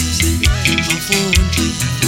I'll fall and dream.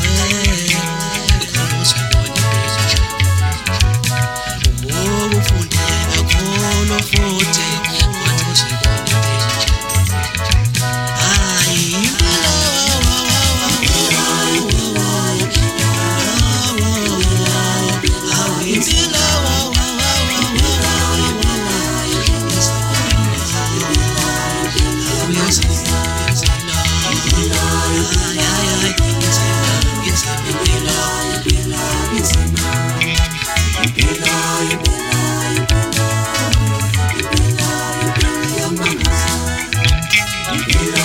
Ir